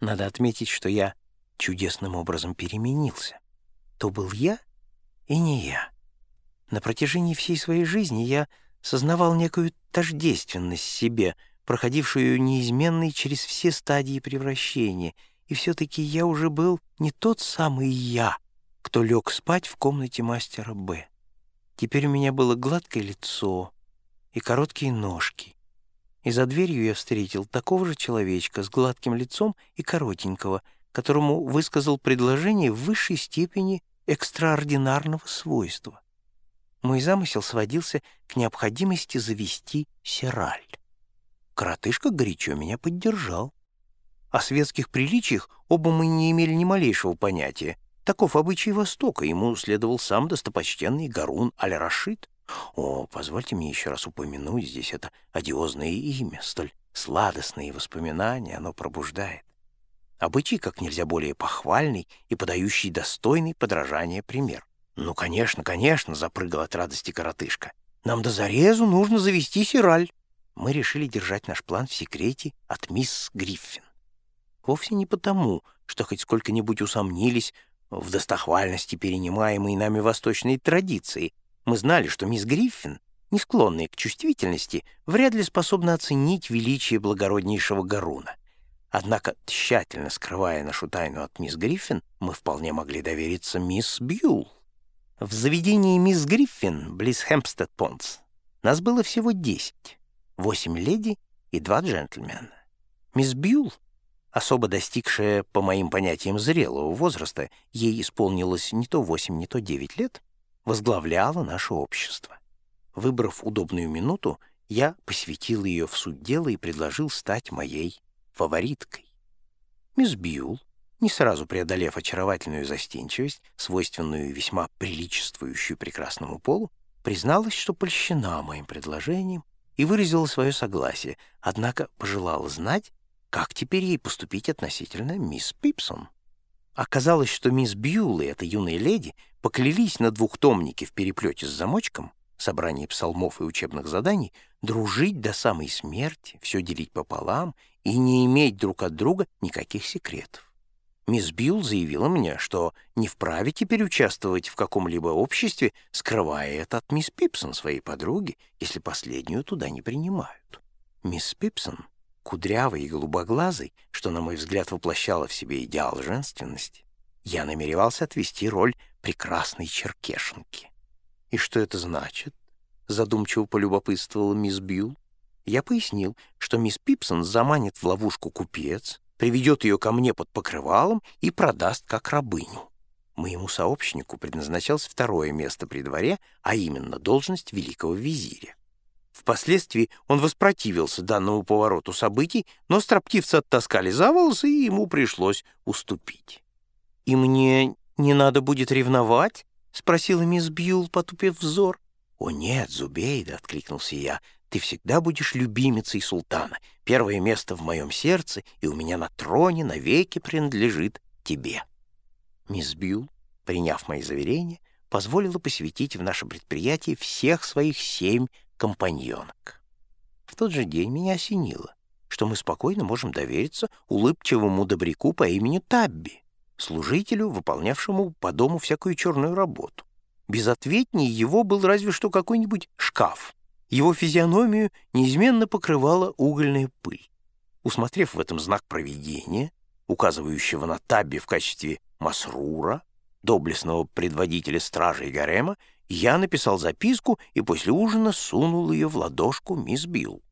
Надо отметить, что я чудесным образом переменился. То был я и не я. На протяжении всей своей жизни я сознавал некую тождественность себе, проходившую неизменной через все стадии превращения, и все-таки я уже был не тот самый я, кто лег спать в комнате мастера Б. Теперь у меня было гладкое лицо и короткие ножки, и за дверью я встретил такого же человечка с гладким лицом и коротенького, которому высказал предложение в высшей степени экстраординарного свойства. Мой замысел сводился к необходимости завести сираль. Коротышка горячо меня поддержал. О светских приличиях оба мы не имели ни малейшего понятия. Таков обычай Востока, ему следовал сам достопочтенный Гарун Аль-Рашид. О, позвольте мне еще раз упомянуть здесь это одиозное имя, столь сладостные воспоминания оно пробуждает. Обычай как нельзя более похвальный и подающий достойный подражания пример. «Ну, конечно, конечно», — запрыгал от радости коротышка. «Нам до зарезу нужно завести сираль». Мы решили держать наш план в секрете от мисс Гриффин. Вовсе не потому, что хоть сколько-нибудь усомнились в достохвальности перенимаемой нами восточной традиции, мы знали, что мисс Гриффин, не склонная к чувствительности, вряд ли способна оценить величие благороднейшего Гаруна. Однако, тщательно скрывая нашу тайну от мисс Гриффин, мы вполне могли довериться мисс Бьюл. В заведении мисс Гриффин, близ Хэмпстед Понс, нас было всего десять, восемь леди и два джентльмена. Мисс Бьюл, особо достигшая, по моим понятиям, зрелого возраста, ей исполнилось не то восемь, не то девять лет, возглавляла наше общество. Выбрав удобную минуту, я посвятил ее в суть дела и предложил стать моей фавориткой. Мисс Бьюл, не сразу преодолев очаровательную застенчивость, свойственную весьма приличествующую прекрасному полу, призналась, что польщена моим предложением и выразила свое согласие, однако пожелала знать, как теперь ей поступить относительно мисс Пипсон. Оказалось, что мисс Бьюл и эта юная леди поклялись на двухтомнике в переплете с замочком, собрании псалмов и учебных заданий, дружить до самой смерти, все делить пополам и не иметь друг от друга никаких секретов. Мисс Бьюл заявила мне, что не вправе теперь участвовать в каком-либо обществе, скрывая это от мисс Пипсон, своей подруги, если последнюю туда не принимают. Мисс Пипсон кудрявой и голубоглазой, что, на мой взгляд, воплощало в себе идеал женственности, я намеревался отвести роль прекрасной черкешенки. «И что это значит?» — задумчиво полюбопытствовала мисс Бьюл. Я пояснил, что мисс Пипсон заманит в ловушку купец, приведет ее ко мне под покрывалом и продаст как рабыню. Моему сообщнику предназначалось второе место при дворе, а именно должность великого визиря. Впоследствии он воспротивился данному повороту событий, но строптивцы оттаскали за волосы, и ему пришлось уступить. «И мне не надо будет ревновать?» — спросила мисс Бьюл, потупив взор. «О нет, Зубейда!» — откликнулся я. «Ты всегда будешь любимицей султана. Первое место в моем сердце, и у меня на троне навеки принадлежит тебе». Мисс Бьюл, приняв мои заверения, позволила посвятить в наше предприятие всех своих семь компаньонок. В тот же день меня осенило, что мы спокойно можем довериться улыбчивому добряку по имени Табби, служителю, выполнявшему по дому всякую черную работу. Безответнее его был разве что какой-нибудь шкаф. Его физиономию неизменно покрывала угольная пыль. Усмотрев в этом знак проведения, указывающего на Табби в качестве Масрура, доблестного предводителя стражей Гарема, я написал записку и после ужина сунул ее в ладошку мисс Билл.